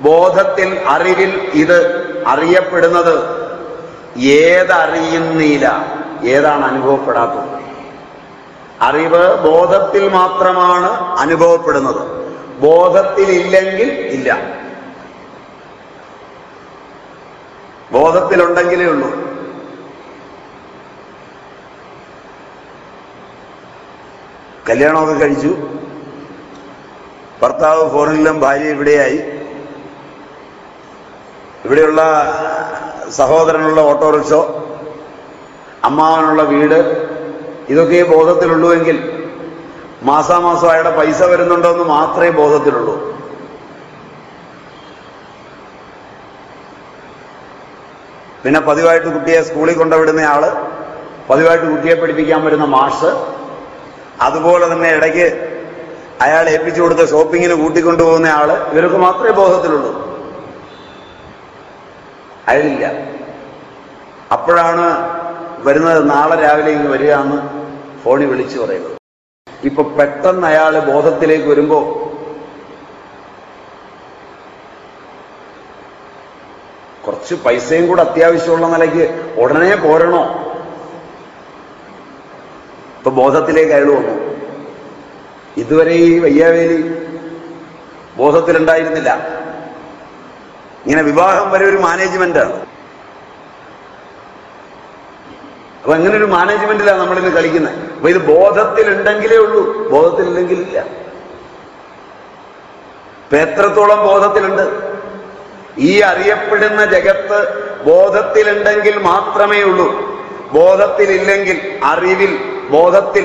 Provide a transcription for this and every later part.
ബോധത്തിൽ അറിവിൽ ഇത് അറിയപ്പെടുന്നത് ഏതറിയുന്നില്ല ഏതാണ് അനുഭവപ്പെടാത്തത്? അറിവ് ബോധത്തിൽ മാത്രമാണ് അനുഭവപ്പെടുന്നത്. ബോധത്തിൽ ഇല്ലെങ്കിൽ ഇല്ല. ബോധത്തിലുണ്ടെങ്കിലേ ഉള്ളൂ. കല്യാണമൊക്കെ കഴിച്ചു. ഭർത്താവ് ഫോറിനിലും ഭാര്യ ഇവിടെയായി. ഇവിടെയുള്ള സഹോദരനുള്ള ഓട്ടോറിക്ഷോ അമ്മാവനുള്ള വീട് ഇതൊക്കെ ബോധത്തിലുള്ളൂ എങ്കിൽ മാസാമാസം അയാളുടെ പൈസ വരുന്നുണ്ടോ എന്ന് മാത്രമേ ബോധത്തിലുള്ളൂ. പിന്നെ പതിവായിട്ട് കുട്ടിയെ സ്കൂളിൽ കൊണ്ടുവിടുന്ന ആൾ പതിവായിട്ട് കുട്ടിയെ പഠിപ്പിക്കാൻ വരുന്ന മാഷ് അതുപോലെ തന്നെ ഇടയ്ക്ക് അയാൾ ഏൽപ്പിച്ചു കൊടുത്ത ഷോപ്പിങ്ങിന് കൂട്ടിക്കൊണ്ടുപോകുന്ന ആൾ ഇവർക്ക് മാത്രമേ ബോധത്തിലുള്ളൂ. അയാളില്ല അപ്പോഴാണ് വരുന്നത് നാളെ രാവിലെ ഇങ്ങ് വരിക എന്ന് ഫോണിൽ വിളിച്ചു പറയുന്നത്. ഇപ്പൊ പെട്ടെന്ന് അയാൾ ബോധത്തിലേക്ക് വരുമ്പോ കുറച്ച് പൈസയും കൂടെ അത്യാവശ്യമുള്ള നിലയ്ക്ക് ഉടനെ പോരണോ? ഇപ്പൊ ബോധത്തിലേക്ക് അയാൾ വന്നു. ഇതുവരെ ഈ വയ്യാവേലി ബോധത്തിലുണ്ടായിരുന്നില്ല. ഇങ്ങനെ വിവാഹം വരെ ഒരു മാനേജ്മെന്റാണ് അപ്പൊ അങ്ങനെ ഒരു മാനേജ്മെന്റിലാണ് നമ്മളിന്ന് കളിക്കുന്നത് അപ്പൊ ഇത് ബോധത്തിലുണ്ടെങ്കിലേ ഉള്ളൂ. ബോധത്തിലില്ലെങ്കിൽ ഇല്ല. ഇപ്പൊ എത്രത്തോളം ബോധത്തിലുണ്ട്? ഈ അറിയപ്പെടുന്ന ജഗത്ത് ബോധത്തിലുണ്ടെങ്കിൽ മാത്രമേ ഉള്ളൂ. ബോധത്തിലില്ലെങ്കിൽ അറിവിൽ ബോധത്തിൽ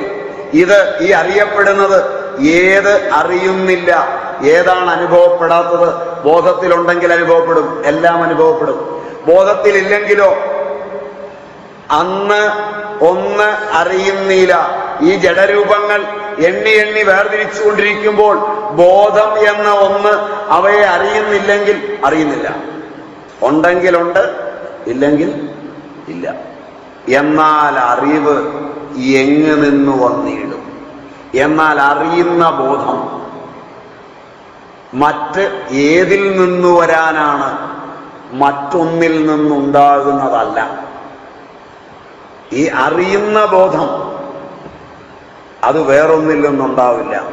ഇത് ഈ അറിയപ്പെടുന്നത് ഏത് അറിയുന്നില്ല. ഏതാണ് അനുഭവപ്പെടാത്തത്? ബോധത്തിലുണ്ടെങ്കിൽ അനുഭവപ്പെടും. എല്ലാം അനുഭവപ്പെടും. ബോധത്തിലില്ലെങ്കിലോ? അന്ന് ഒന്ന് അറിയുന്നില്ല ഈ ജഡരൂപങ്ങൾ എണ്ണി എണ്ണി വേർതിരിച്ചുകൊണ്ടിരിക്കുമ്പോൾ ബോധം എന്ന ഒന്ന് അവയെ അറിയുന്നില്ലെങ്കിൽ അറിയുന്നില്ല. ഉണ്ടെങ്കിലുണ്ട് ഇല്ലെങ്കിൽ ഇല്ല. എന്നാൽ അറിവ് എങ്ങ് നിന്ന് വന്നിടും? എന്നാൽ അറിയുന്ന ബോധം മറ്റ് ഏതിൽ നിന്ന് വരാനാണ് മറ്റൊന്നിൽ നിന്നുണ്ടാകുന്നതല്ല. ഈ അറിയുന്ന ബോധം അത് വേറൊന്നിൽ നിന്നുണ്ടാവില്ല.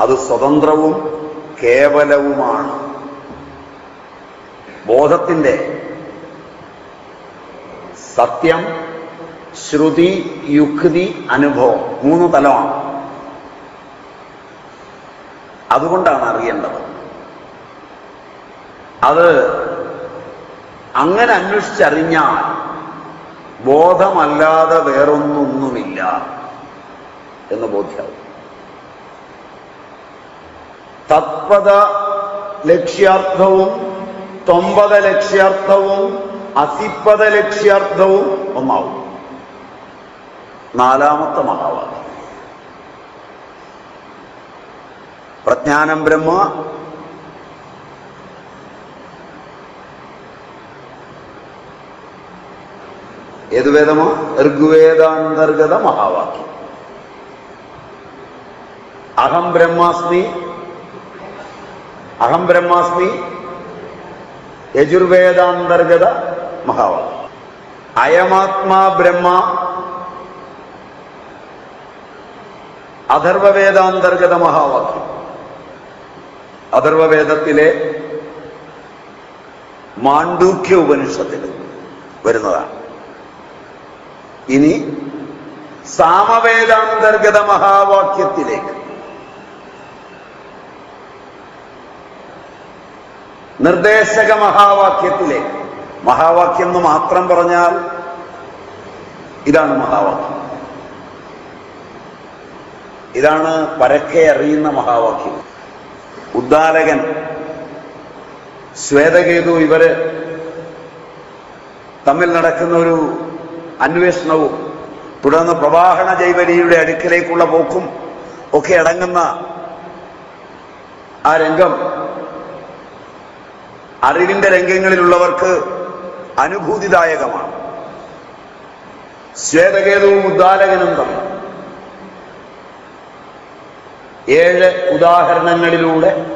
അത് സ്വതന്ത്രവും കേവലവുമാണ്. ബോധത്തിന്റെ സത്യം ശ്രുതി യുക്തി അനുഭവം മൂന്ന് തലമാണ്. അതുകൊണ്ടാണ് അറിയേണ്ടത്. അത് അങ്ങനെ അന്വേഷിച്ചറിഞ്ഞാൽ ബോധമല്ലാതെ വേറൊന്നൊന്നുമില്ല എന്ന് ബോധ്യാവും. തത്പത ലക്ഷ്യാർത്ഥവും തൊമ്പത ലക്ഷ്യാർത്ഥവും അസിപ്പത ലക്ഷ്യാർത്ഥവും ഒന്നാവും. നാലാമത്തെ മഹാവാക്യം. പ്രജ്ഞാനം ബ്രഹ്മ ഏത് വേദമോ? ഋഗ്വേദാന്തർഗത മഹാവാക്യം. അഹം ബ്രഹ്മാസ്മി അഹം ബ്രഹ്മാസ്മി യജുർവേദാന്തർഗത മഹാവാക്യം. അയമാത്മാ ബ്രഹ്മ അഥർവവേദാന്തർഗത മഹാവാക്യം. അഥർവവേദത്തിലെ മാണ്ഡൂക്യ ഉപനിഷത്തിൽ വരുന്നതാണ്. ഇനി സാമവേദാന്തർഗത മഹാവാക്യത്തിലേക്ക്. നിർദ്ദേശക മഹാവാക്യത്തിലേക്ക്. മഹാവാക്യം എന്ന് മാത്രം പറഞ്ഞാൽ ഇതാണ് മഹാവാക്യം. ഇതാണ് പരക്കെ അറിയുന്ന മഹാവാക്യം. ഉദ്ദാലകൻ ശ്വേതകേതു ഇവർ തമ്മിൽ നടക്കുന്ന ഒരു അന്വേഷണവും തുടർന്ന് പ്രവാഹണ ജൈവലിയുടെ അടുക്കിലേക്കുള്ള പോക്കും ഒക്കെ അടങ്ങുന്ന ആ രംഗം അറിവിന്റെ രംഗങ്ങളിലുള്ളവർക്ക് അനുഭൂതിദായകമാണ്. ശ്വേതകേതുവും ഉദ്ദാലകനും തമ്മിൽ ഏഴ് ഉദാഹരണങ്ങളിലൂടെ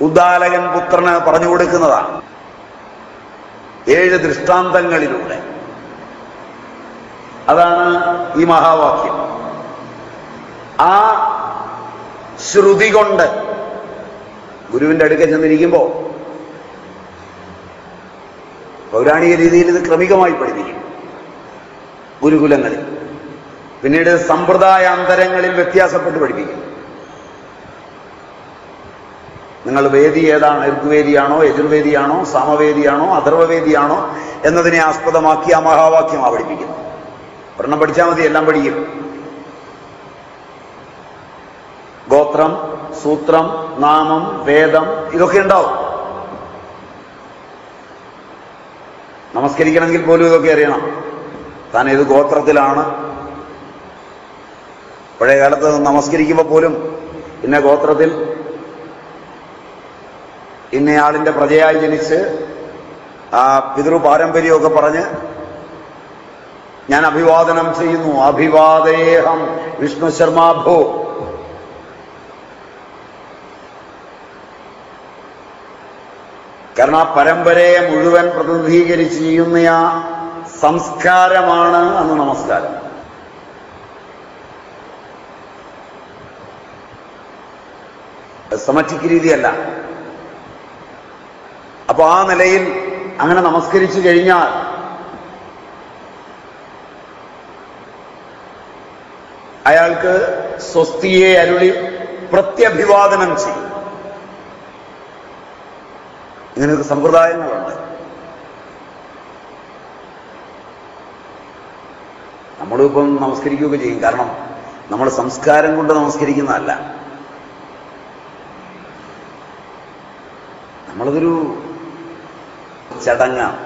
ഉദ്ദാലകൻ പുത്രന് പറഞ്ഞു കൊടുക്കുന്നതാണ് ഏഴ് ദൃഷ്ടാന്തങ്ങളിലൂടെ. അതാണ് ഈ മഹാവാക്യം. ആ ശ്രുതി കൊണ്ട് ഗുരുവിന്റെ അടുക്ക ചെന്നിരിക്കുമ്പോൾ പൗരാണിക രീതിയിൽ ഇത് ക്രമികമായി പഠിപ്പിക്കും ഗുരുകുലങ്ങളിൽ. പിന്നീട് സമ്പ്രദായാന്തരങ്ങളിൽ വ്യത്യാസപ്പെട്ട് പഠിപ്പിക്കും. നിങ്ങൾ വേദി ഏതാണ്? ഋഗ്വേദിയാണോ യജുർവേദിയാണോ സാമവേദിയാണോ അഥർവവേദിയാണോ എന്നതിനെ ആസ്പദമാക്കി ആ മഹാവാക്യം പഠിപ്പിക്കുന്നത് ഒരെണ്ണം പഠിച്ചാൽ മതി എല്ലാം പഠിക്കും. ഗോത്രം സൂത്രം നാമം വേദം ഇതൊക്കെ ഉണ്ടാവും. നമസ്കരിക്കണമെങ്കിൽ പോലും ഇതൊക്കെ അറിയണം. താൻ ഏത് ഗോത്രത്തിലാണ്? പഴയ കാലത്ത് നമസ്കരിക്കുമ്പോൾ പോലും പിന്നെ ഗോത്രത്തിൽ ഇന്നയാളിന്റെ പ്രജയായി ജനിച്ച് ആ പിതൃ പാരമ്പര്യമൊക്കെ പറഞ്ഞ് ഞാൻ അഭിവാദനം ചെയ്യുന്നു. അഭിവാദേഹം. വിഷ്ണു ശർമാഭോ കാരണം ആ പരമ്പരയെ മുഴുവൻ പ്രതിനിധീകരിച്ച് ചെയ്യുന്ന ആ സംസ്കാരമാണ് അന്ന് നമസ്കാരം. സമറ്റിക് രീതിയല്ല. അപ്പൊ ആ നിലയിൽ അങ്ങനെ നമസ്കരിച്ചു കഴിഞ്ഞാൽ അയാൾക്ക് സ്വസ്തിയെ അരുളി പ്രത്യഭിവാദനം ചെയ്യും. ഇങ്ങനെയൊക്കെ സമ്പ്രദായങ്ങളുണ്ട്. നമ്മളിപ്പം നമസ്കരിക്കുകയൊക്കെ ചെയ്യും. കാരണം നമ്മൾ സംസ്കാരം കൊണ്ട് നമസ്കരിക്കുന്നതല്ല. നമ്മളതൊരു ചടങ്ങാണ്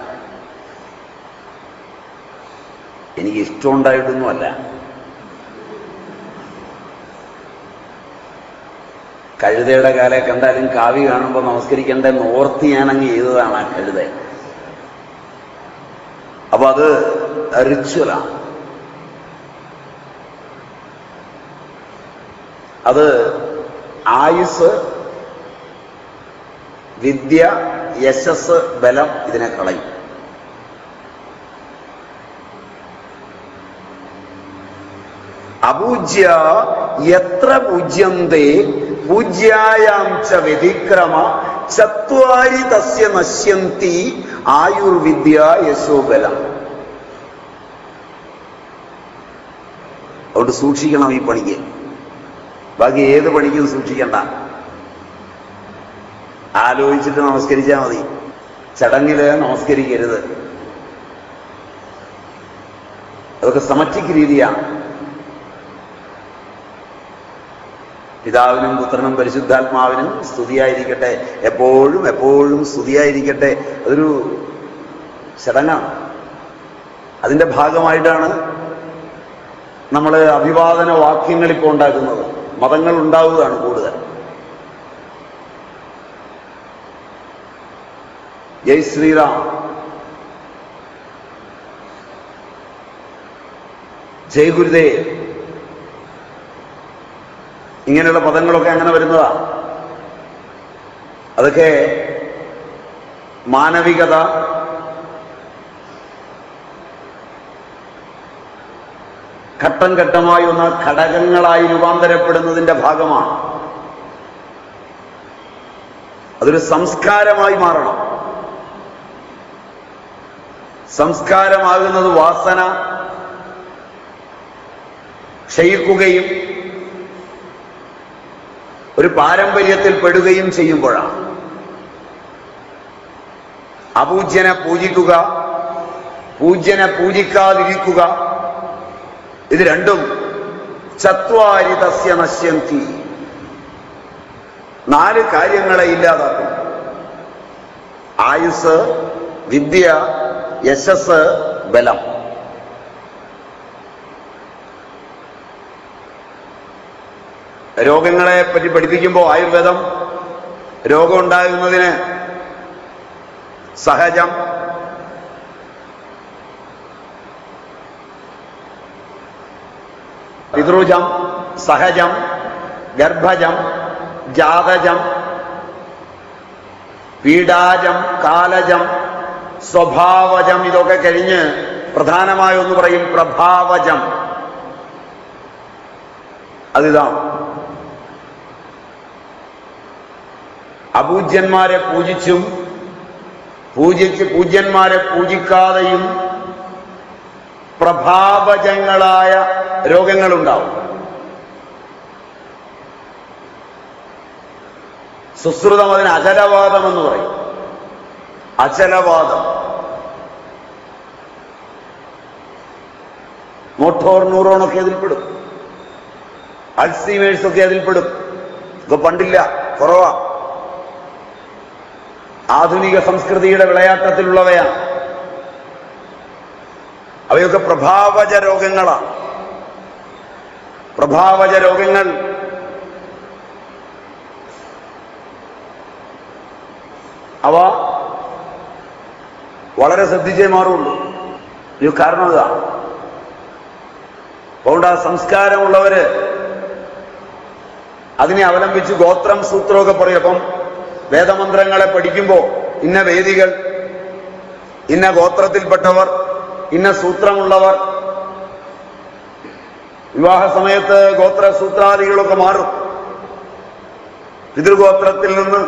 എനിക്ക് ഇഷ്ടമുണ്ടായിട്ടൊന്നുമല്ല. കഴുതയുടെ കാലെ കണ്ടാലും കാവി കാണുമ്പോൾ നമസ്കരിക്കേണ്ടെന്ന് ഓർത്ത് ഞാനങ്ങ് ചെയ്തതാണ് ആ കഴുത. അപ്പൊ അത് റിച്വലാണ് അത് ആയുസ് വിദ്യ യശസ് ബലം ഇതിനെ കളയും. അപൂജ്യ എത്ര പൂജ്യന്തേ പൂജ്യായാം ച വ്യതിക്രമ ചത്വാരി തസ്യ നശ്യന്തി ആയുർവിദ്യ യശോബലം അതുകൊണ്ട് സൂക്ഷിക്കണം ഈ പണിക്ക്. ബാക്കി ഏത് പണിക്കും സൂക്ഷിക്കണ്ട. ആലോചിച്ചിട്ട് നമസ്കരിച്ചാൽ മതി. ചടങ്ങിൽ നമസ്കരിക്കരുത്. അതൊക്കെ സമറ്റിക് രീതിയാണ്. പിതാവിനും പുത്രനും പരിശുദ്ധാത്മാവിനും സ്തുതിയായിരിക്കട്ടെ. എപ്പോഴും എപ്പോഴും സ്തുതിയായിരിക്കട്ടെ. അതൊരു ചടങ്ങാണ്. അതിന്റെ ഭാഗമായിട്ടാണ് നമ്മൾ അഭിവാദന വാക്യങ്ങൾ ഇപ്പോൾ ഉണ്ടാക്കുന്നത്. മതങ്ങൾ ഉണ്ടാവുകയാണ് കൂടുതൽ. ജയ് ശ്രീറാം ജയ് ഗുരുദേവ് ഇങ്ങനെയുള്ള പദങ്ങളൊക്കെ അങ്ങനെ വരുന്നതാ. അതൊക്കെ മാനവികത ഘട്ടം ഘട്ടമായി ഒന്ന് ഘടകങ്ങളായി രൂപാന്തരപ്പെടുന്നതിന്റെ ഭാഗമാണ്. അതൊരു സംസ്കാരമായി മാറണം. സംസ്കാരമാകുന്നത് വാസന ക്ഷയിക്കുകയും ഒരു പാരമ്പര്യത്തിൽ പെടുകയും ചെയ്യുമ്പോഴാണ്. അപൂജ്യനെ പൂജിക്കുക പൂജ്യനെ പൂജിക്കാതിരിക്കുക ഇത് രണ്ടും ചത്വാരി തസ്യ നശ്യന്തി. നാല് കാര്യങ്ങളെ ഇല്ലാതാക്കും ആയുസ് വിദ്യ യശസ് ബലം. രോഗങ്ങളെ പറ്റി പഠിപ്പിക്കുമ്പോൾ ആയുർവേദം രോഗം ഉണ്ടാകുന്നതിന് സഹജം. പിതൃജം സഹജം ഗർഭജം ജാതജം പീഡാജം കാലജം സ്വഭാവജം ഇതൊക്കെ കഴിഞ്ഞ് പ്രധാനമായ ഒന്ന് പറയും പ്രഭാവജം. അതിതാണ് അപൂജ്യന്മാരെ പൂജിച്ചും പൂജിച്ച് പൂജ്യന്മാരെ പൂജിക്കാതെയും പ്രഭാവജങ്ങളായ രോഗങ്ങളുണ്ടാവും. സുശ്രുതം അതിന് അചലവാദം എന്ന് പറയും. അചലവാദം മോട്ടോർ ന്യൂറോണൊക്കെ അതിൽപ്പെടും അൽസീമേഴ്സ് ഒക്കെ അതിൽപ്പെടും ഇപ്പൊ പണ്ടില്ല കുറവാ. ആധുനിക സംസ്കൃതിയുടെ വിളയാട്ടത്തിലുള്ളവയാണ്. അവയൊക്കെ പ്രഭാവജ രോഗങ്ങളാണ്. പ്രഭാവജ രോഗങ്ങൾ അവ വളരെ ശ്രദ്ധിച്ചേ മാറുള്ളൂ. ഇത് കാരണം ഇതാ അതുകൊണ്ട് ആ സംസ്കാരമുള്ളവര് അതിനെ അവലംബിച്ച് ഗോത്രം സൂത്രമൊക്കെ പറയും. അപ്പം വേദമന്ത്രങ്ങളെ പഠിക്കുമ്പോൾ ഇന്ന വേദികൾ ഇന്ന ഗോത്രത്തിൽപ്പെട്ടവർ ഇന്ന സൂത്രമുള്ളവർ. വിവാഹ സമയത്ത് ഗോത്ര സൂത്രാദികളൊക്കെ മാറും. പിതൃഗോത്രത്തിൽ നിന്ന്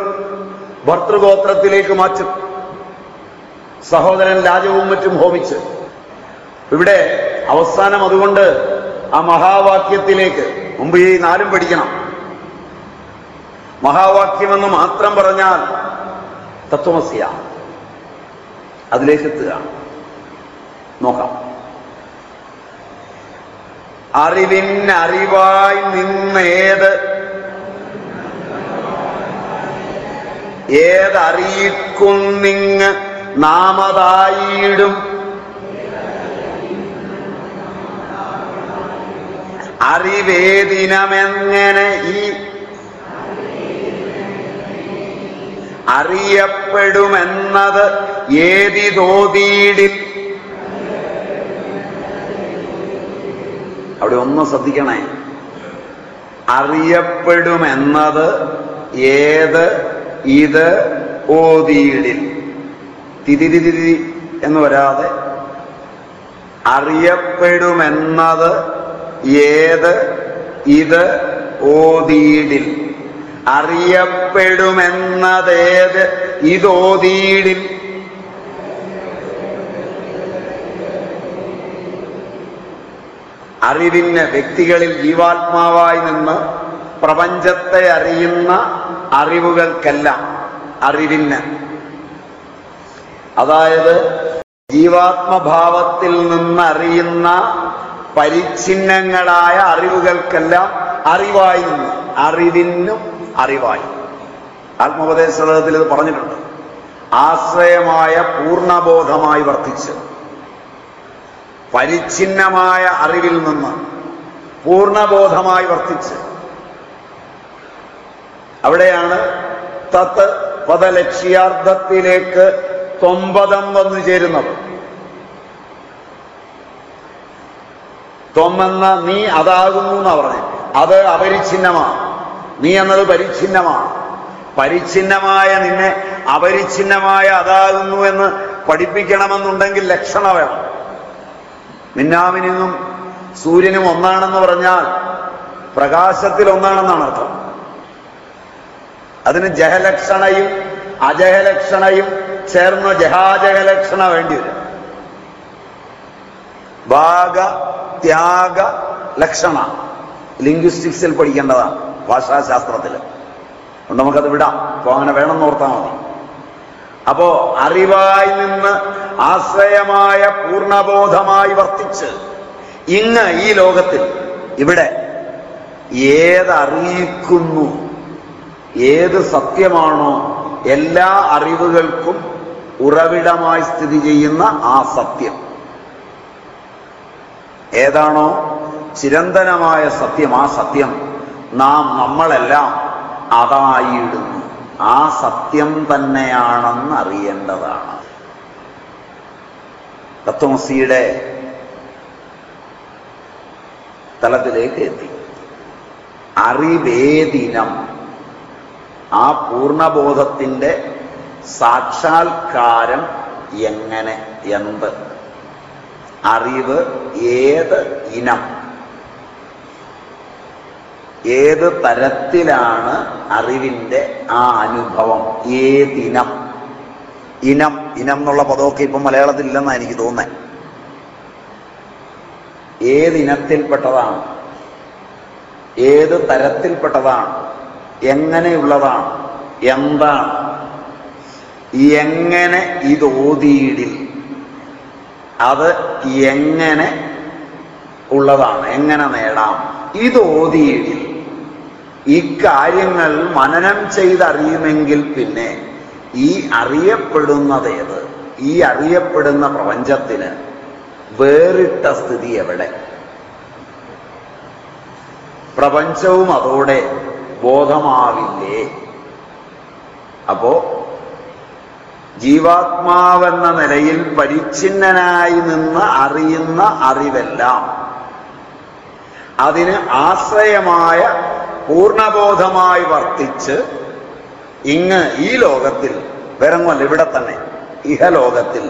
ഭർത്തൃഗോത്രത്തിലേക്ക് മാറ്റും. സഹോദരൻ രാജവും മറ്റും ഹോമിച്ച്. ഇവിടെ അവസാനം അതുകൊണ്ട് ആ മഹാവാക്യത്തിലേക്ക് മുമ്പ് ഈ നാലും പഠിക്കണം. മഹാവാക്യമെന്ന് മാത്രം പറഞ്ഞാൽ തത്വമസ്യ. അതിലേക്ക് എത്തുക നോക്കാം. അറിവിനറിവായി നിന്നേത് ഏതറിയിക്കുന്നിങ് നാമതായിടും അറിവേദിനമെങ്ങനെ ഈ അറിയപ്പെടുമെന്നത് ഏതിതോതീടിൽ അവിടെ ഒന്ന് ശ്രദ്ധിക്കണേ. അറിയപ്പെടുമെന്നത് ഏത് ഇത് ഓതീടിൽ തിരിതി തിരി എന്ന് വരാതെ അറിയപ്പെടുമെന്നത് ഏത് ഇത് ഓതീടിൽ. അറിയപ്പെടുമെന്നതേത് ഇതോതീടിൽ അറിവിന് വ്യക്തികളിൽ ജീവാത്മാവായി നിന്ന് പ്രപഞ്ചത്തെ അറിയുന്ന അറിവുകൾക്കെല്ലാം അറിവിന് അതായത് ജീവാത്മഭാവത്തിൽ നിന്ന് അറിയുന്ന പരിച്ഛിന്നങ്ങളായ അറിവുകൾക്കെല്ലാം അറിവായി നിന്ന് അറിവിനും അറിവായി. ആത്മോപദേശത്തിൽ ഇത് പറഞ്ഞിട്ടുണ്ട്. ആശ്രയമായ പൂർണബോധമായി വർത്തിച്ച് പരിച്ഛിന്നമായ അറിവിൽ നിന്ന് പൂർണബോധമായി വർത്തിച്ച് അവിടെയാണ് തത്ത് പദലക്ഷ്യാർത്ഥത്തിലേക്ക് തൊമ്പതം വന്നു ചേരുന്നത്. തൊമ്മെന്ന നീ അതാകുന്നു എന്നാ പറഞ്ഞത് അത് അപരിച്ഛിന്നമാണ്. നീ എന്നത് പരിച്ഛിന്നമാണ്. പരിച്ഛിന്നമായ നിന്നെ അപരിച്ഛിന്നമായ അതാകുന്നു എന്ന് പഠിപ്പിക്കണമെന്നുണ്ടെങ്കിൽ ലക്ഷണ വേണം. മിന്നാമിനിന്നും സൂര്യനും ഒന്നാണെന്ന് പറഞ്ഞാൽ പ്രകാശത്തിൽ ഒന്നാണെന്നാണ് അർത്ഥം. അതിന് ജഹലക്ഷണയും അജഹലക്ഷണയും ചേർന്ന ജഹാജകലക്ഷണ വേണ്ടി വരും. ഭാഗ ത്യാഗ ലക്ഷണ. ലിംഗ്വിസ്റ്റിക്സിൽ പഠിക്കേണ്ടതാണ് ഭാഷാശാസ്ത്രത്തിൽ അതുകൊണ്ട് നമുക്കത് വിടാം. അപ്പൊ അങ്ങനെ വേണമെന്ന് ഓർത്താൽ മതി. അപ്പോ അറിവായി നിന്ന് ആശ്രയമായ പൂർണബോധമായി വർത്തിച്ച് ഇങ്ങ് ഈ ലോകത്തിൽ ഇവിടെ ഏതറിയിക്കുന്നു? ഏത് സത്യമാണോ എല്ലാ അറിവുകൾക്കും ഉറവിടമായി സ്ഥിതി ചെയ്യുന്ന ആ സത്യം. ഏതാണോ ചിരന്തനമായ സത്യം ആ സത്യം നാം നമ്മളെല്ലാം അതായിടുന്നു. ആ സത്യം തന്നെയാണെന്ന് അറിയേണ്ടതാണ്. തത്വമസിയുടെ തലത്തിലേക്ക് എത്തി. അറിവേദിനം ആ പൂർണബോധത്തിന്റെ സാക്ഷാത്കാരം എങ്ങനെ? എന്ത്? അറിവ് ഏത് ഇനം? ഏത് തരത്തിലാണ് അറിവിന്റെ ആ അനുഭവം? ഏതിനം ഇനം? ഇനം എന്നുള്ള പദമൊക്കെ ഇപ്പം മലയാളത്തിൽ ഇല്ലെന്നാണ് എനിക്ക് തോന്നുന്നത് ഏതിനത്തിൽപ്പെട്ടതാണ് ഏത് തരത്തിൽപ്പെട്ടതാണ്? എങ്ങനെയുള്ളതാണ്? എന്താണ്? എങ്ങനെ ഇത് ഓതിയിടിൽ? അത് എങ്ങനെ ഉള്ളതാണ് എങ്ങനെ നേടാം? ഇത് ഓതിയിടിൽ. ഇക്കാര്യങ്ങൾ മനനം ചെയ്തറിയുമെങ്കിൽ പിന്നെ ഈ അറിയപ്പെടുന്നതേത് ഈ അറിയപ്പെടുന്ന പ്രപഞ്ചത്തിന് വേറിട്ട സ്ഥിതി എവിടെ? പ്രപഞ്ചവും അതോടെ ബോധമാവില്ലേ? അപ്പോ ജീവാത്മാവെന്ന നിലയിൽ പരിച്ഛിന്നനായി നിന്ന് അറിയുന്ന അറിവെല്ലാം അതിന് ആശ്രയമായ പൂർണബോധമായി വർത്തിച്ച് ഇങ്ങ് ഈ ലോകത്തിൽ വരങ്ങുമല്ല ഇവിടെ തന്നെ ഇഹലോകത്തിൽ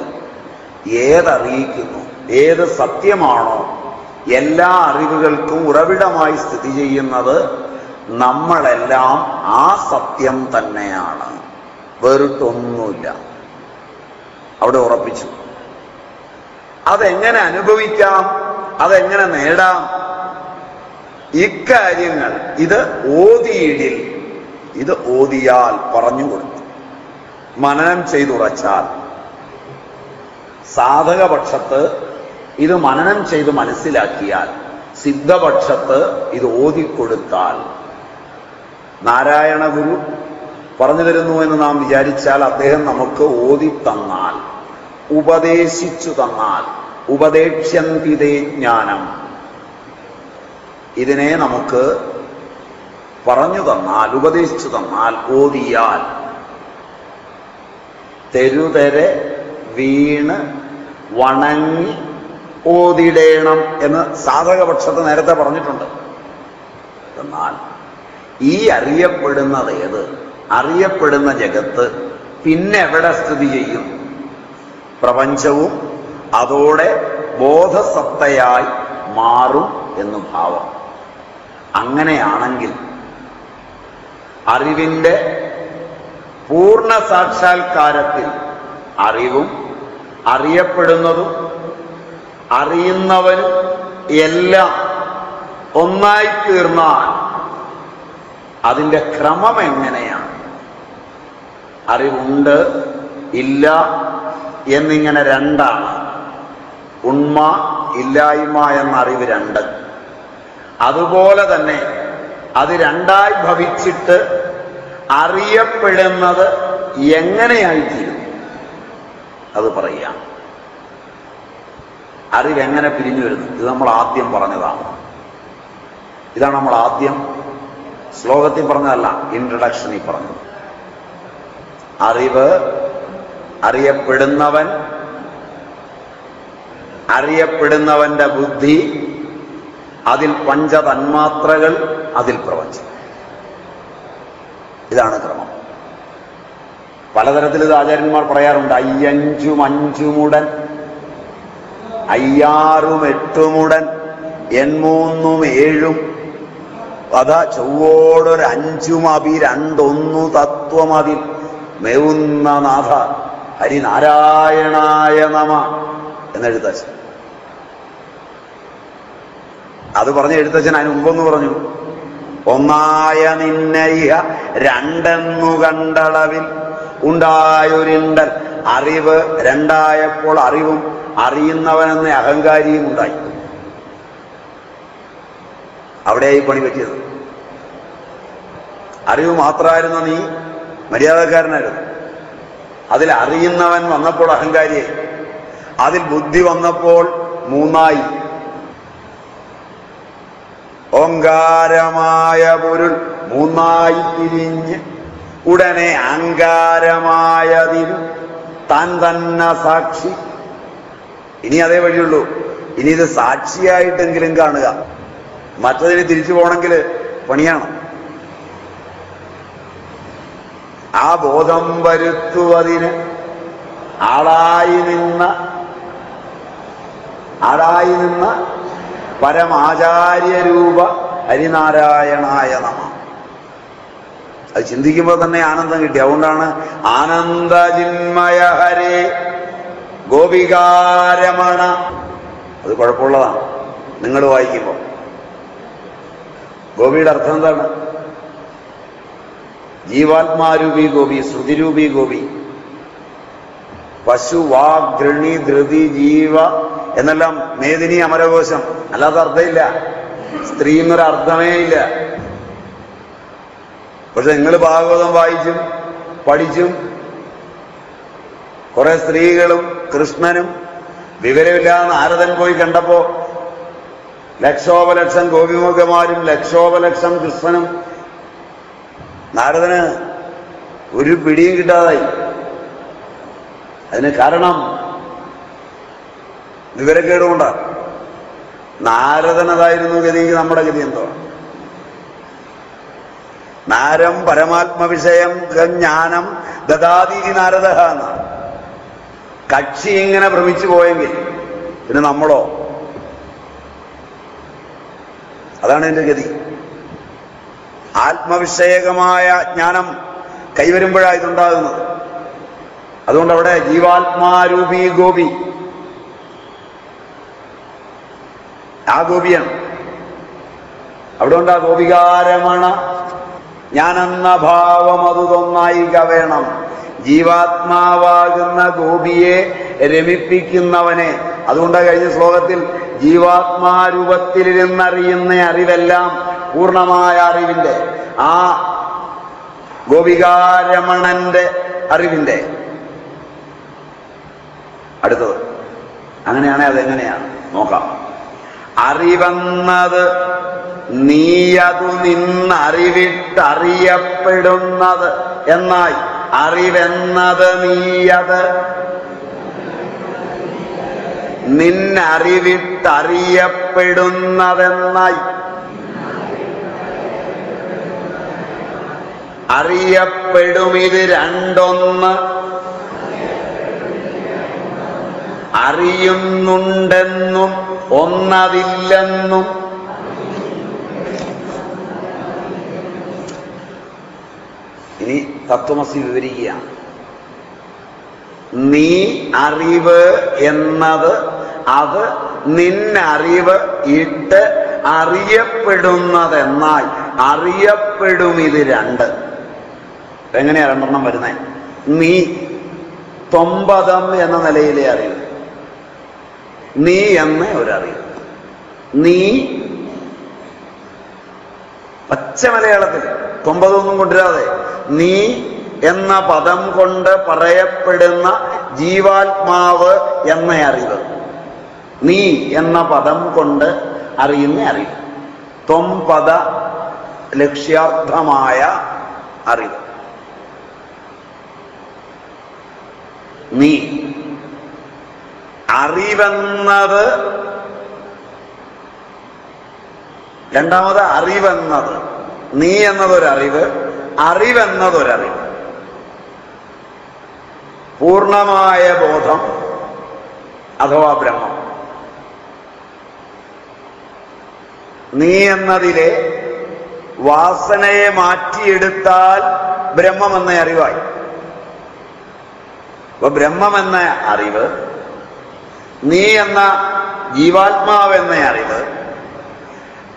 ഏതറിയിക്കുന്നു ഏത് സത്യമാണോ എല്ലാ അറിവുകൾക്കും ഉറവിടമായി സ്ഥിതി ചെയ്യുന്നത് നമ്മളെല്ലാം ആ സത്യം തന്നെയാണ്. വേറിട്ടൊന്നുമില്ല. അവിടെ ഉറപ്പിച്ചു. അതെങ്ങനെ അനുഭവിക്കാം? അതെങ്ങനെ നേടാം? ഇക്കാര്യങ്ങൾ ഇത് ഓതിയിടിൽ ഇത് ഓതിയാൽ പറഞ്ഞു കൊടുത്തു. മനനം ചെയ്തുറച്ചാൽ. സാധകപക്ഷത്ത് ഇത് മനനം ചെയ്ത് മനസ്സിലാക്കിയാൽ സിദ്ധപക്ഷത്ത് ഇത് ഓതിക്കൊടുത്താൽ. നാരായണ ഗുരു പറഞ്ഞു തരുന്നു എന്ന് നാം വിചാരിച്ചാൽ അദ്ദേഹം നമുക്ക് ഓതി തന്നാൽ ഉപദേശിച്ചു തന്നാൽ ഉപദേക്ഷ്യന്തിതേ ജ്ഞാനം. ഇതിനെ നമുക്ക് പറഞ്ഞു തന്നാൽ ഉപദേശിച്ചു തന്നാൽ ഓതിയാൽ തെരുതെരെ വീണ് വണങ്ങി ഓതിടേണം എന്ന് സാധകപക്ഷത്ത് നേരത്തെ പറഞ്ഞിട്ടുണ്ട്. എന്നാൽ ഈ അറിയപ്പെടുന്നത് ഏത്? അറിയപ്പെടുന്ന ജഗത്ത് പിന്നെ എവിടെ സ്ഥിതി ചെയ്യും? പ്രപഞ്ചവും അതോടെ ബോധസത്തയായി മാറും എന്ന് ഭാവം. അങ്ങനെയാണെങ്കിൽ അറിവിന്റെ പൂർണ സാക്ഷാത്കാരത്തിൽ അറിവും അറിയപ്പെടുന്നതും അറിയുന്നവനും എല്ലാം ഒന്നായി തീർന്നാൽ അതിന്റെ ക്രമം എങ്ങനെയാണ് അറിവുണ്ട് ഇല്ല എന്നിങ്ങനെ രണ്ടാണ്. ഉണ്മ ഇല്ലായ്മ എന്ന അറിവ് രണ്ട്. അതുപോലെ തന്നെ അത് രണ്ടായി ഭവിച്ചിട്ട് അറിയപ്പെടുന്നത് എങ്ങനെയായിത്തീരും? അത് പറയാം അറിവ് എങ്ങനെ പിരിഞ്ഞു വരുന്നു? ഇത് നമ്മൾ ആദ്യം പറഞ്ഞതാണ്. ഇതാണ് നമ്മൾ ആദ്യം ശ്ലോകത്തിൽ പറഞ്ഞതല്ല ഇൻട്രഡക്ഷനിൽ പറഞ്ഞത്. അറിവ് അറിയപ്പെടുന്നവൻ അറിയപ്പെടുന്നവന്റെ ബുദ്ധി അതിൽ പഞ്ചതന്മാത്രകൾ അതിൽ പ്രപഞ്ചം. ഇതാണ് ക്രമം. പലതരത്തിൽ ഇത് ആചാര്യന്മാർ പറയാറുണ്ട് അയ്യഞ്ചും അഞ്ചുമുടൻ അയ്യാറും എട്ടുമുടൻ എൺമൂന്നും ഏഴും അതാ ചൊവ്വോടൊരഞ്ചുമതി രണ്ടൊന്നു തത്വമതിൽ മെവുന്ന നാഥ ഹരിനാരായണായ നമ എന്നെഴുത്തച്ഛൻ. അത് പറഞ്ഞ എഴുത്തച്ഛൻ അതിന് മുമ്പൊന്ന് പറഞ്ഞു ഒന്നായ നിന്നയിഹ രണ്ടെന്നു കണ്ടളവിൽ ഉണ്ടായൊരിണ്ടൽ. അറിവ് രണ്ടായപ്പോൾ അറിവും അറിയുന്നവനെന്ന അഹങ്കാരിയും ഉണ്ടായി. അവിടെയായി പണി പറ്റിയത്. അറിവ് മാത്രമായിരുന്ന നീ? മര്യാദക്കാരനായിരുന്നു. അതിൽ അറിയുന്നവൻ വന്നപ്പോൾ അഹങ്കാരിയായി അതിൽ ബുദ്ധി വന്നപ്പോൾ മൂന്നായി. ഓങ്കാരമായ പൊരുൾ മൂന്നായി തിരിഞ്ഞ് ഉടനെ അങ്കാരമായതിന് താൻ തന്നെ സാക്ഷി. ഇനി അതേ വഴിയുള്ളൂ. ഇനി ഇത് സാക്ഷിയായിട്ടെങ്കിലും കാണുക. മറ്റതിന് തിരിച്ചു പോകണമെങ്കിൽ പണിയാണ്. ആ ബോധം വരുത്തുവതിന് ആളായി നിന്ന ആളായി നിന്ന പരമാചാര്യരൂപ ഹരിനാരായണായ നമ. അത് ചിന്തിക്കുമ്പോൾ തന്നെ ആനന്ദം കിട്ടി. അതുകൊണ്ടാണ് ആനന്ദജിന്മയ ഹരേ ഗോപികാരമണ. അത് കുഴപ്പമുള്ളതാണ്. നിങ്ങൾ വായിക്കുമ്പോൾ. ഗോപിയുടെ അർത്ഥം എന്താണ്? ജീവാത്മാരൂപി ഗോപി ശ്രുതിരൂപി ഗോപി. പശു വാഗ് ധൃതി ജീവ എന്നെല്ലാം മേദിനി അമരകോശം. അല്ലാതെ അർത്ഥമില്ല. സ്ത്രീ എന്നൊരു അർത്ഥമേ ഇല്ല. പക്ഷെ നിങ്ങൾ ഭാഗവതം വായിച്ചും പഠിച്ചും കുറെ സ്ത്രീകളും കൃഷ്ണനും വിവരമില്ലാതെ നാരദൻ പോയി കണ്ടപ്പോ ലക്ഷോപലക്ഷം ഗോപിമുഖമാരും ലക്ഷോപലക്ഷം കൃഷ്ണനും നാരദന് ഒരു പിടിയും കിട്ടാതായി അതിന് കാരണം വിവരക്കേടുകൊണ്ടാണ് നാരദനതായിരുന്നു ഗതിക്ക് നമ്മുടെ ഗതി എന്തോ? നാരം പരമാത്മവിഷയം ജ്ഞാനം ദദാതീതി നാരദ എന്നാണ് കക്ഷി ഇങ്ങനെ ഭ്രമിച്ചു പോയെങ്കിൽ പിന്നെ നമ്മളോ? അതാണ് എന്റെ ഗതി. ആത്മവിഷയകമായ ജ്ഞാനം കൈവരുമ്പോഴാണ് ഇതുണ്ടാകുന്നത്. അതുകൊണ്ട് അവിടെ ജീവാത്മാരൂപി ഗോപി. ആ ഗോപിയാണ്. അവിടെ ഉണ്ട് ആ ഗോപികാരമണ. ഞാനെന്ന ഭാവം അത് തൊന്നായി കവേണം ജീവാത്മാവാകുന്ന ഗോപിയെ രമിപ്പിക്കുന്നവനെ. അതുകൊണ്ട് കഴിഞ്ഞ ശ്ലോകത്തിൽ ജീവാത്മാരൂപത്തിലിരുന്നറിയുന്ന അറിവെല്ലാം പൂർണമായ അറിവിന്റെ ആ ഗോപികാരമണന്റെ അറിവിന്റെ. അടുത്തത്. അങ്ങനെയാണെ അതെങ്ങനെയാണ്? നോക്കാം. അറിവെന്നത് നീയതു നിന്നറിവിട്ടറിയപ്പെടുന്നത്. എന്നായി അറിവെന്നത് നീയത് നിന്നറിവിട്ടറിയപ്പെടുന്നതെന്നായി. അറിയപ്പെടും ഇത് രണ്ടൊന്ന്. അറിയുന്നുണ്ടെന്നും ഒന്നതില്ലെന്നും. ഇനി തത്വമസി വിവരിക്കുകയാണ് നീ അറിവ് എന്നത് അത് നിന്നറിവ് ഇട്ട് അറിയപ്പെടുന്നതെന്നാൽ അറിയപ്പെടും ഇത് രണ്ട്. എങ്ങനെയാ രണ്ടെണ്ണം വരുന്നത് നീ തൊമ്പതം എന്ന നിലയിലെ അറിവ് നീ എന്ന ഒരറിവ് നീ പച്ച മലയാളത്തിൽ തൊമ്പതൊന്നും കൊണ്ടുവരാതെ നീ എന്ന പദം കൊണ്ട് പറയപ്പെടുന്ന ജീവാത്മാവ് എന്ന അറിവ് നീ എന്ന പദം കൊണ്ട് അറിയുന്ന അറിവ് തൊമ്പത ലക്ഷ്യാർത്ഥമായ അറിവ്. നീ അറിവെന്നത് രണ്ടാമത് അറിവെന്നത് നീ എന്നതൊരറിവ് അറിവെന്നതൊരറിവ്. പൂർണമായ ബോധം അഥവാ ബ്രഹ്മം. നീ എന്നതിലെ വാസനയെ മാറ്റിയെടുത്താൽ ബ്രഹ്മം എന്ന അറിവായി. അപ്പൊ ബ്രഹ്മമെന്ന അറിവ് നീ എന്ന ജീവാത്മാവെന്ന അറിവ്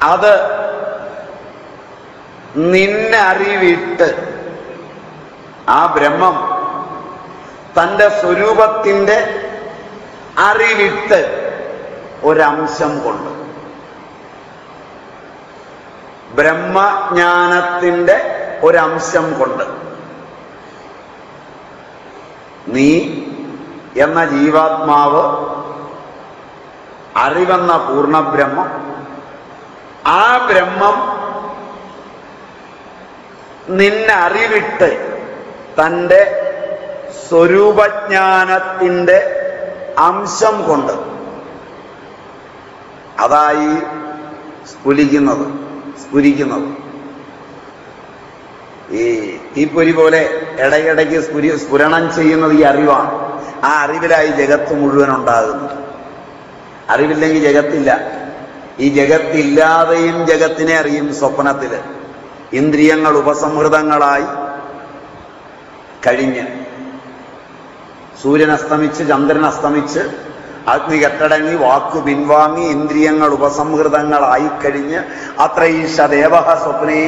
അത് നിന്നറിവിട്ട് ആ ബ്രഹ്മം തന്റെ സ്വരൂപത്തിന്റെ അറിവിട്ട് ഒരംശം കൊണ്ട്. ബ്രഹ്മജ്ഞാനത്തിന്റെ ഒരംശം കൊണ്ട്. നീ എന്ന ജീവാത്മാവ് അറിവെന്ന പൂർണബ്രഹ്മം ആ ബ്രഹ്മം നിന്നെ അറിവിട്ട് തന്റെ സ്വരൂപജ്ഞാനത്തിന്റെ അംശം കൊണ്ട് അതായി സ്ഫുലിക്കുന്നത് സ്ഫുരിക്കുന്നത്. ഈ തീപ്പൊരി പോലെ ഇടയ്ക്കിടയ്ക്ക് സ്ഫുരി സ്ഫുരണം ചെയ്യുന്നത് ഈ അറിവാണ്. ആ അറിവിലായി ജഗത്ത് മുഴുവൻ ഉണ്ടാകുന്നത് അറിവില്ലെങ്കിൽ ജഗത്തില്ല. ഈ ജഗത്തില്ലാതെയും ജഗത്തിനെ അറിയും സ്വപ്നത്തിൽ. ഇന്ദ്രിയങ്ങൾ ഉപസംഹൃതങ്ങളായി കഴിഞ്ഞ്. സൂര്യൻ അസ്തമിച്ച് ചന്ദ്രൻ അസ്തമിച്ച് അഗ്നി കെട്ടടങ്ങി വാക്കു പിൻവാങ്ങി ഇന്ദ്രിയങ്ങൾ ഉപസംഹൃതങ്ങളായി കഴിഞ്ഞ് അത്രൈഷ ദേവ സ്വപ്നേ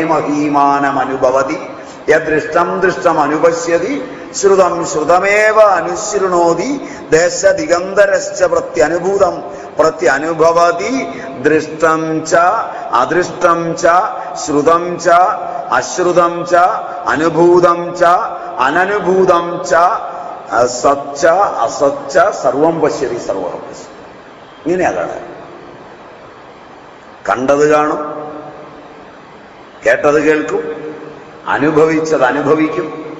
യദൃഷ്ടം ദൃഷ്ടം അനുപശ്യതി ശ്രുതം ശ്രുതമേവ അനുശൃണോതി ദേശദിഗന്ധരശ്ച പ്രത്യനുഭൂതം പ്രത്യനുഭവതി. ദൃഷ്ടം ച അദൃഷ്ടം ച ശ്രുതം ച അശ്രുതം ച അനുഭൂതം ച അനനുഭൂതം ച സച്ച അസച്ച സർവം പശ്യതി സർവം പശ്യ ഇങ്ങനെ അതാണ്. കണ്ടത് കാണും കേട്ടത് കേൾക്കും അനുഭവിച്ചത് അനുഭവിക്കും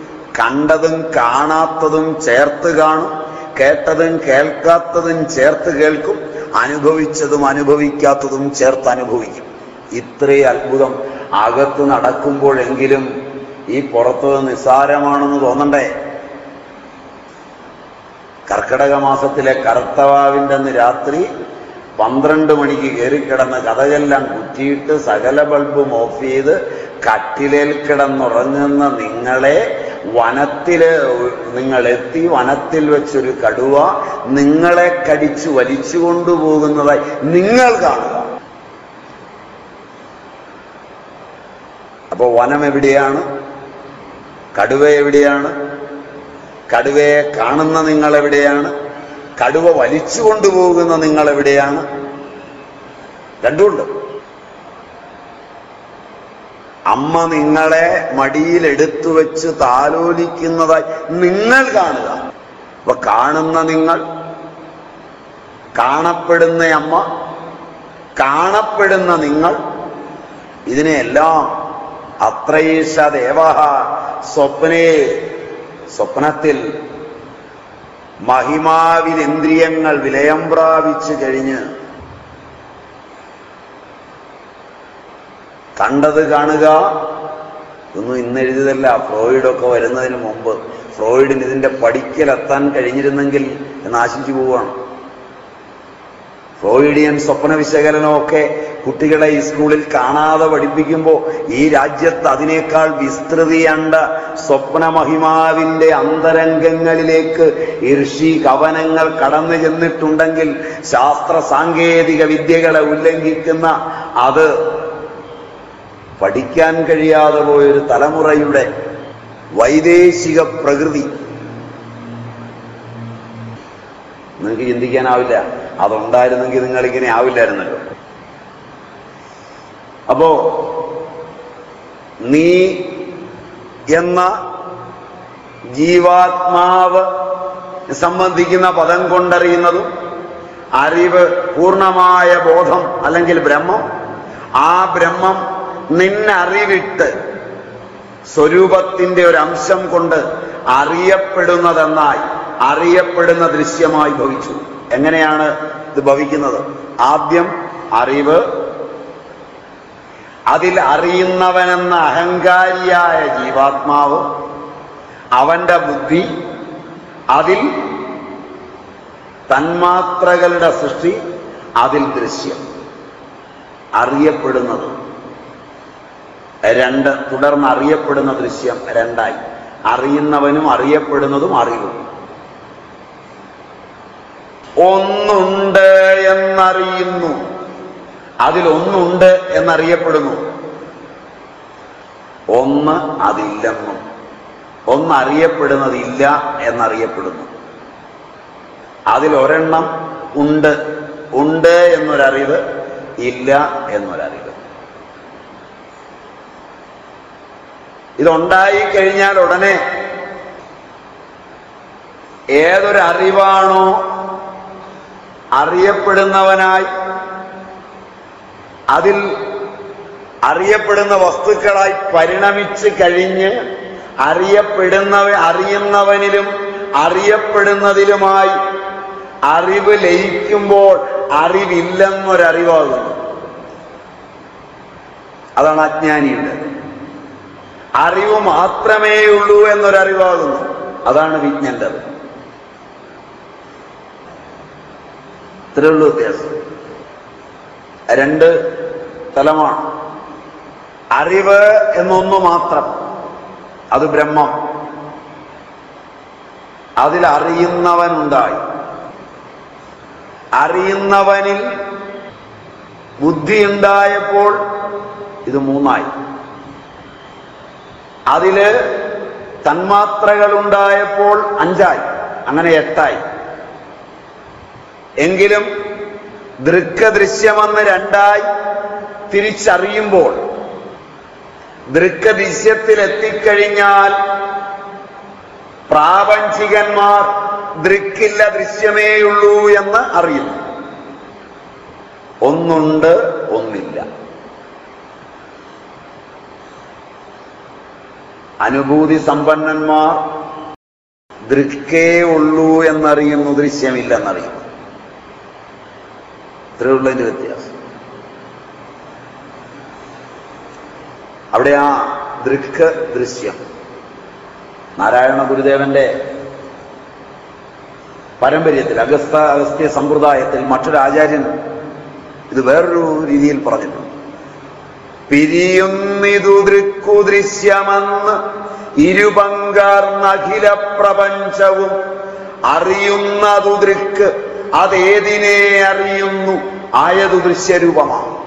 കണ്ടതും കാണാത്തതും ചേർത്ത് കാണും കേട്ടതും കേൾക്കാത്തതും ചേർത്ത് കേൾക്കും അനുഭവിച്ചതും അനുഭവിക്കാത്തതും ചേർത്ത് അനുഭവിക്കും. ഇത്രയും അത്ഭുതം അകത്ത് നടക്കുമ്പോഴെങ്കിലും ഈ പുറത്തത് നിസ്സാരമാണെന്ന് തോന്നണ്ടേ? കർക്കിടക മാസത്തിലെ കർത്തവാവിന്റെ അന്ന് രാത്രി പന്ത്രണ്ട് മണിക്ക് കയറിക്കിടന്ന് കഥയെല്ലാം കുറ്റിയിട്ട് സകല ബൾബും ഓഫ് ചെയ്ത് കട്ടിലേൽ കിടന്നുറങ്ങുന്ന നിങ്ങളെ വനത്തിൽ നിങ്ങളെത്തി വനത്തിൽ വെച്ചൊരു കടുവ നിങ്ങളെ കടിച്ചു വലിച്ചു കൊണ്ടുപോകുന്നതായി നിങ്ങൾ കാണുക. അപ്പോൾ വനം എവിടെയാണ്? കടുവ എവിടെയാണ്? കടുവയെ കാണുന്ന നിങ്ങൾ എവിടെയാണ് കടുവ വലിച്ചു കൊണ്ടുപോകുന്ന നിങ്ങൾ എവിടെയാണ് രണ്ടുമുണ്ട്. അമ്മ നിങ്ങളെ മടിയിൽ എടുത്തു വെച്ച് താലോലിക്കുന്നതായി നിങ്ങൾ കാണുക. അപ്പൊ കാണുന്ന നിങ്ങൾ കാണപ്പെടുന്ന അമ്മ കാണപ്പെടുന്ന നിങ്ങൾ ഇതിനെയെല്ലാം അത്രയേശ ദേവ സ്വപ്നേ സ്വപ്നത്തിൽ മഹിമാവിൽ ഇന്ദ്രിയങ്ങൾ വിലയം പ്രാപിച്ചു കഴിഞ്ഞ് കണ്ടത് കാണുക ഒന്നും ഇന്നെഴുതിയതല്ല ഫ്രോയിഡൊക്കെ വരുന്നതിന് മുമ്പ്. ഫ്രോയിഡിന് ഇതിന്റെ പഠിക്കലെത്താൻ കഴിഞ്ഞിരുന്നെങ്കിൽ എന്ന് ആശിച്ചു പോവുകയാണ്. ഫ്രോയിഡിയൻ സ്വപ്ന വിശകലനമൊക്കെ കുട്ടികളെ ഈ സ്കൂളിൽ കാണാതെ പഠിപ്പിക്കുമ്പോൾ ഈ രാജ്യത്ത് അതിനേക്കാൾ വിസ്തൃതിയണ്ട സ്വപ്ന മഹിമാവിന്റെ അന്തരംഗങ്ങളിലേക്ക് ഋഷി കവനങ്ങൾ കടന്നു ചെന്നിട്ടുണ്ടെങ്കിൽ ശാസ്ത്ര സാങ്കേതിക വിദ്യകളെ ഉല്ലംഘിക്കുന്ന അത് പഠിക്കാൻ കഴിയാതെ പോയൊരു തലമുറയുടെ വൈദേശിക പ്രകൃതി. നിങ്ങൾക്ക് ചിന്തിക്കാനാവില്ല. അതുണ്ടായിരുന്നെങ്കിൽ നിങ്ങൾ ഇങ്ങനെ ആവില്ലായിരുന്നല്ലോ. അപ്പോ നീ എന്ന ജീവാത്മാവ് സംബന്ധിക്കുന്ന പദം കൊണ്ടറിയുന്നതും അറിവ് പൂർണമായ ബോധം അല്ലെങ്കിൽ ബ്രഹ്മം ആ ബ്രഹ്മം നിന്നറിവിട്ട് സ്വരൂപത്തിന്റെ ഒരു അംശം കൊണ്ട് അറിയപ്പെടുന്നതെന്നായി അറിയപ്പെടുന്ന ദൃശ്യമായി ഭവിച്ചു. എങ്ങനെയാണ് ഇത് ഭവിക്കുന്നത്? ആദ്യം അറിവ്. അതിൽ അറിയുന്നവനെന്ന അഹങ്കാരിയായ ജീവാത്മാവ് അവന്റെ ബുദ്ധി അതിൽ തന്മാത്രകളുടെ സൃഷ്ടി അതിൽ ദൃശ്യം. അറിയപ്പെടുന്നത്. രണ്ട് തുടർന്ന് അറിയപ്പെടുന്ന ദൃശ്യം രണ്ടായി. അറിയുന്നവനും അറിയപ്പെടുന്നതും അറിവും. ഒന്നുണ്ട് എന്നറിയുന്നു. അതിലൊന്നുണ്ട് എന്നറിയപ്പെടുന്നു. ഒന്ന് അതില്ലെന്നും ഒന്നറിയപ്പെടുന്നതില്ല എന്നറിയപ്പെടുന്നു. അതിലൊരെണ്ണം ഉണ്ട് ഉണ്ട് എന്നൊരറിവ് ഇല്ല എന്നൊരറിവ്. ഇതുണ്ടായി കഴിഞ്ഞാൽ ഉടനെ ഏതൊരറിവാണോ അറിയപ്പെടുന്നവനായി. അതിൽ അറിയപ്പെടുന്ന വസ്തുക്കളായി പരിണമിച്ച് കഴിഞ്ഞ് അറിയപ്പെടുന്നവ അറിയുന്നവനിലും അറിയപ്പെടുന്നതിലുമായി അറിവ് ലയിക്കുമ്പോൾ അറിവില്ലെന്നൊരറിവാകുന്നു. അതാണ് അജ്ഞാനിയുടെ. അറിവ് മാത്രമേ ഉള്ളൂ എന്നൊരറിവാകുന്നു. അതാണ് വിജ്ഞന്റെ ഇത്രയുള്ളൂ വ്യത്യാസം. രണ്ട് തലമാണ് അറിവ് എന്നൊന്നു മാത്രം. അത് ബ്രഹ്മം. അതിൽ അറിയുന്നവനുണ്ടായി അറിയുന്നവനിൽ ബുദ്ധിയുണ്ടായപ്പോൾ ഇത് മൂന്നായി. അതിൽ തന്മാത്രകളുണ്ടായപ്പോൾ അഞ്ചായി. അങ്ങനെ എട്ടായി. എങ്കിലും ദൃക്കദൃശ്യമെന്ന് രണ്ടായി തിരിച്ചറിയുമ്പോൾ ദൃക്കദൃശ്യത്തിൽ എത്തിക്കഴിഞ്ഞാൽ പ്രാപഞ്ചികന്മാർ ദൃക്കില്ല ദൃശ്യമേയുള്ളൂ എന്ന് അറിയുന്നു. ഒന്നുണ്ട് ഒന്നില്ല. അനുഭൂതി സമ്പന്നന്മാർ ദൃക്കേ ഉള്ളൂ എന്നറിയുന്നു ദൃശ്യമില്ലെന്നറിയുന്നു. ഇത്രയുള്ളതിന്റെ വ്യത്യാസം. അവിടെ ആ ദൃക്ക ദൃശ്യം നാരായണ ഗുരുദേവന്റെ പാരമ്പര്യത്തിൽ അഗസ്ത അഗസ്ത്യ സമ്പ്രദായത്തിൽ മറ്റൊരു ആചാര്യൻ ഇത് വേറൊരു രീതിയിൽ പറഞ്ഞിട്ടുണ്ട്. പിരിയുന്നിതു ദൃക്കു ദൃശ്യമെന്ന് ഇരുപങ്കാർന്ന അഖില പ്രപഞ്ചവും അറിയുന്നതു ദൃക്ക് അതേതിനെ അറിയുന്നു? ആയതു ദൃശ്യരൂപമാണ്.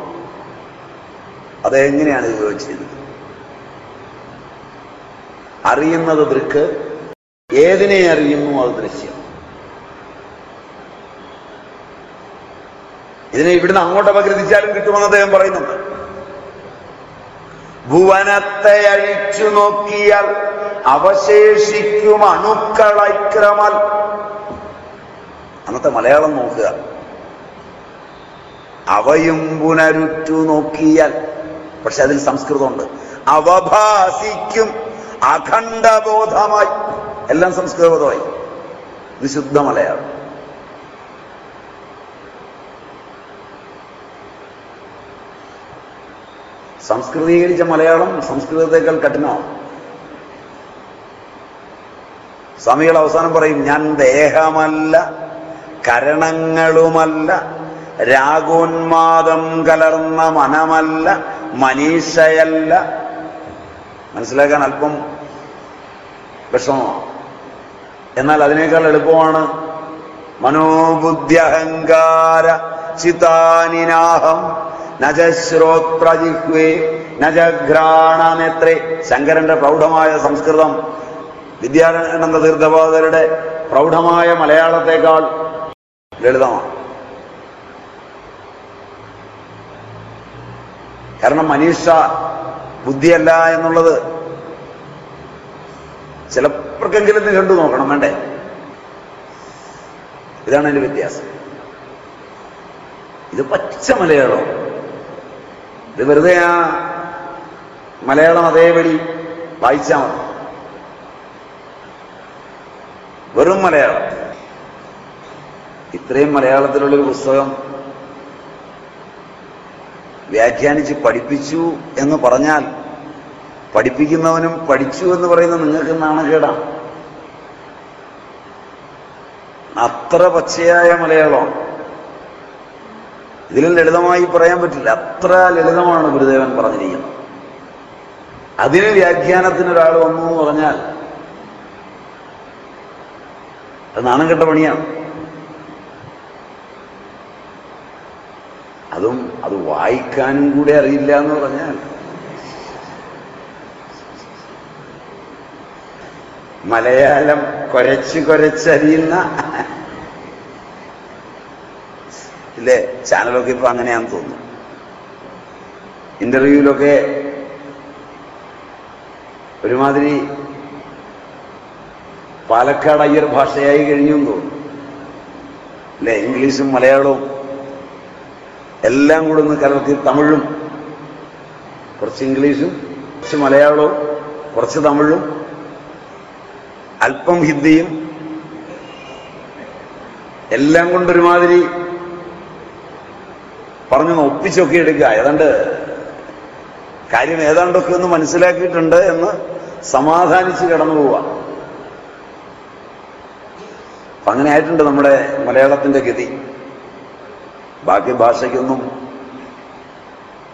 അതെങ്ങനെയാണ് ഉപയോഗിച്ചിരുന്നത്? അറിയുന്നത് ദൃക്ക് ഏതിനെ അറിയുന്നു അത് ദൃശ്യം. ഇതിനെ ഇവിടുന്ന് അങ്ങോട്ട് അപഗ്രഥിച്ചാലും കിട്ടുമെന്ന് അദ്ദേഹം പറയുന്നുണ്ട്. ഭുവനത്തെ അഴിച്ചു നോക്കിയാൽ അവശേഷിക്കും അണുക്കളൈക്രമൽ അന്നത്തെ മലയാളം നോക്കുക. അവയും പുനരുറ്റു നോക്കിയാൽ പക്ഷെ അതിൽ സംസ്കൃതമുണ്ട്. അവഭാസിക്കും അഖണ്ഡബോധമായി. എല്ലാം സംസ്കൃതബോധമായി. ഇത് ശുദ്ധ മലയാളം. സംസ്കൃതീകരിച്ച മലയാളം സംസ്കൃതത്തെക്കാൾ കഠിനമാണ്. സ്വാമികൾ അവസാനം പറയും ഞാൻ ദേഹമല്ല കരണങ്ങളുമല്ല രാഗോന്മാദം കലർന്ന മനമല്ല മനീഷയല്ല. മനസ്സിലാക്കാൻ അല്പം വിഷമമാണ് എന്നാൽ അതിനേക്കാൾ എളുപ്പമാണ് മനോബുദ്ധ്യഹങ്കാര ചിതാനിനാഹം. നജശ്രോത്രജിഹ്വേ നജഘ്രാണനേത്രേ ശങ്കരന്റെ പ്രൗഢമായ സംസ്കൃതം വിദ്യാനന്ദ തീർത്ഥപാദരുടെ പ്രൗഢമായ മലയാളത്തെക്കാൾ ലളിതമാണ്. കാരണം മനീഷ ബുദ്ധിയല്ല എന്നുള്ളത് ചിലപ്പോഴെങ്കിലും കണ്ടു നോക്കണം വേണ്ടേ? ഇതാണ് അതിന്റെ വ്യത്യാസം. ഇത് പച്ച മലയാളം. ഇത് വെറുതെ ആ മലയാളം അതേപടി വായിച്ചാൽ മതി. വെറും മലയാളം. ഇത്രയും മലയാളത്തിലുള്ളൊരു പുസ്തകം വ്യാഖ്യാനിച്ച് പഠിപ്പിച്ചു എന്ന് പറഞ്ഞാൽ പഠിപ്പിക്കുന്നവനും പഠിച്ചു എന്ന് പറയുന്ന നിങ്ങൾക്ക് നാണകേടാ അത്ര പച്ചയായ മലയാളമാണ് ഇതിലും ലളിതമായി പറയാൻ പറ്റില്ല. അത്ര ലളിതമാണ് ഗുരുദേവൻ പറഞ്ഞിരിക്കുന്നത്. അതിന് വ്യാഖ്യാനത്തിന് ഒരാൾ വന്നു എന്ന് പറഞ്ഞാൽ അത് നാണം കെട്ട പണിയാണ്. അതും അത് വായിക്കാനും കൂടെ അറിയില്ല എന്ന് പറഞ്ഞാൽ. മലയാളം കുരച്ച് കുരച്ചരിയുന്ന ഇല്ലേ? ചാനലൊക്കെ ഇപ്പൊ അങ്ങനെയാന്ന് തോന്നുന്നു. ഇന്റർവ്യൂവിലൊക്കെ ഒരുമാതിരി പാലക്കാട് അയ്യർ ഭാഷയായി കഴിഞ്ഞു തോന്നുന്നു. അല്ലെ ഇംഗ്ലീഷും മലയാളവും എല്ലാം കൂടെ ഒന്ന് കലർത്തി തമിഴും. കുറച്ച് ഇംഗ്ലീഷും കുറച്ച് മലയാളവും കുറച്ച് തമിഴും അല്പം ഹിന്ദിയും എല്ലാം കൊണ്ടൊരുമാതിരി പറഞ്ഞു ഒപ്പിച്ചൊക്കെ എടുക്കുക. ഏതാണ്ട് കാര്യം ഏതാണ്ടൊക്കെ ഒന്ന് മനസ്സിലാക്കിയിട്ടുണ്ട് എന്ന് സമാധാനിച്ച് കടന്നു പോവുക. അപ്പൊ അങ്ങനെ ആയിട്ടുണ്ട് നമ്മുടെ മലയാളത്തിന്റെ ഗതി. ബാക്കി ഭാഷയ്ക്കൊന്നും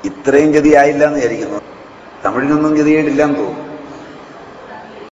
ഇത്രയും ഗതിയായില്ല എന്ന് വിചാരിക്കുന്നു. തമിഴിനൊന്നും ഗതിയായിട്ടില്ല എന്ന് തോന്നുന്നു.